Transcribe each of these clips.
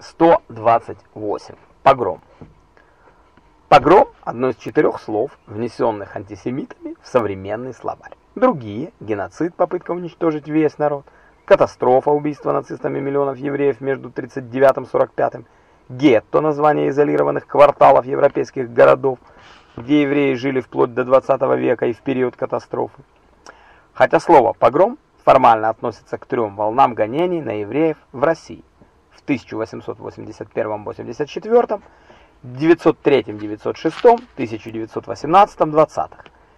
128. Погром. Погром – одно из четырех слов, внесенных антисемитами в современный словарь. Другие – геноцид, попытка уничтожить весь народ, катастрофа, убийство нацистами миллионов евреев между 39 и 45, гетто – название изолированных кварталов европейских городов, где евреи жили вплоть до 20 века и в период катастрофы. Хотя слово «погром» формально относится к трем волнам гонений на евреев в России. 1881-84, 903-906, 1918-20.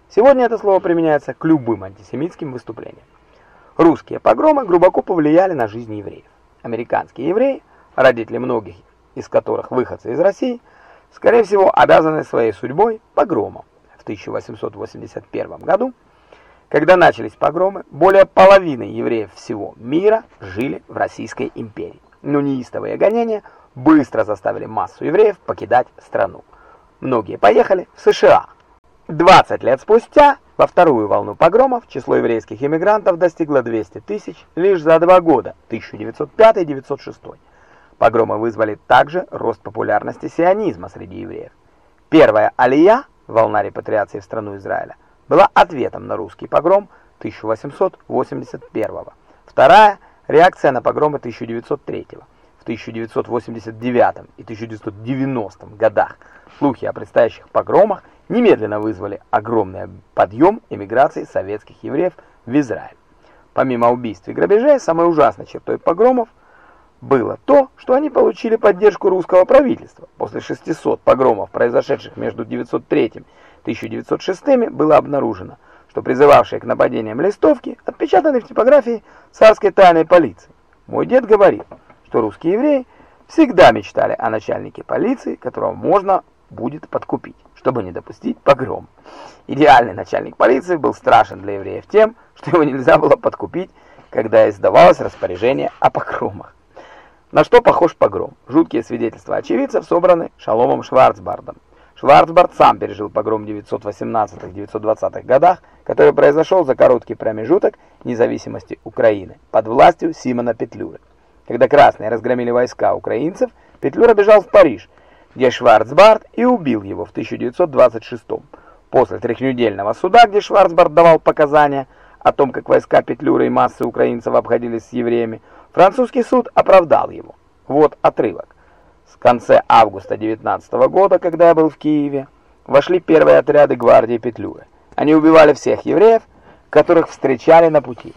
Сегодня это слово применяется к любым антисемитским выступлениям. Русские погромы глубоко повлияли на жизнь евреев. Американские евреи, родители многих из которых выходцы из России, скорее всего, обязаны своей судьбой погромам. В 1881 году, когда начались погромы, более половины евреев всего мира жили в Российской империи но неистовые гонения быстро заставили массу евреев покидать страну. Многие поехали в США. 20 лет спустя, во вторую волну погромов, число еврейских иммигрантов достигло 200 тысяч лишь за два года, 1905-1906. Погромы вызвали также рост популярности сионизма среди евреев. Первая алия, волна репатриации в страну Израиля, была ответом на русский погром 1881 -го. Вторая – Реакция на погромы 1903 В 1989 и 1990 годах слухи о предстоящих погромах немедленно вызвали огромный подъем эмиграции советских евреев в Израиль. Помимо убийств и грабежей, самой ужасной чертой погромов было то, что они получили поддержку русского правительства. После 600 погромов, произошедших между 1903 и 1906, было обнаружено – что призывавшие к нападениям листовки отпечатаны в типографии царской тайной полиции. Мой дед говорил, что русские евреи всегда мечтали о начальнике полиции, которого можно будет подкупить, чтобы не допустить погром. Идеальный начальник полиции был страшен для евреев тем, что его нельзя было подкупить, когда издавалось распоряжение о погромах. На что похож погром? Жуткие свидетельства очевидцев собраны Шаломом Шварцбардом. Шварцбард сам пережил погром в 918-920-х годах, который произошел за короткий промежуток независимости Украины под властью Симона Петлюры. Когда красные разгромили войска украинцев, Петлюра бежал в Париж, где Шварцбард и убил его в 1926 -м. После трехнедельного суда, где Шварцбард давал показания о том, как войска Петлюры и массы украинцев обходились с евреями, французский суд оправдал его. Вот отрывок. В конце августа 19 года, когда я был в Киеве, вошли первые отряды гвардии Петлюры. Они убивали всех евреев, которых встречали на пути.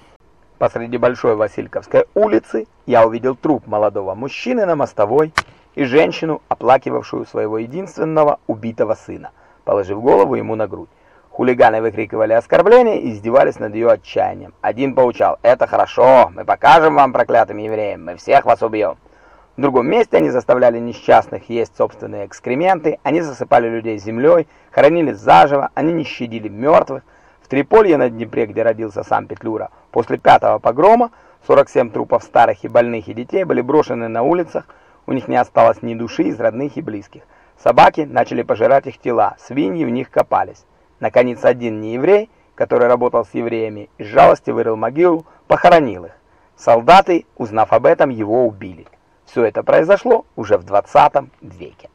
Посреди Большой Васильковской улицы я увидел труп молодого мужчины на мостовой и женщину, оплакивавшую своего единственного убитого сына, положив голову ему на грудь. Хулиганы выкрикивали оскорбления и издевались над ее отчаянием. Один поучал «Это хорошо, мы покажем вам, проклятым евреям, мы всех вас убьем». В другом месте они заставляли несчастных есть собственные экскременты, они засыпали людей землей, хоронили заживо, они не щадили мертвых. В Триполье на Днепре, где родился сам Петлюра, после пятого погрома 47 трупов старых и больных и детей были брошены на улицах, у них не осталось ни души из родных и близких. Собаки начали пожирать их тела, свиньи в них копались. Наконец один нееврей, который работал с евреями, из жалости вырыл могилу, похоронил их. Солдаты, узнав об этом, его убили. Все это произошло уже в 20 веке.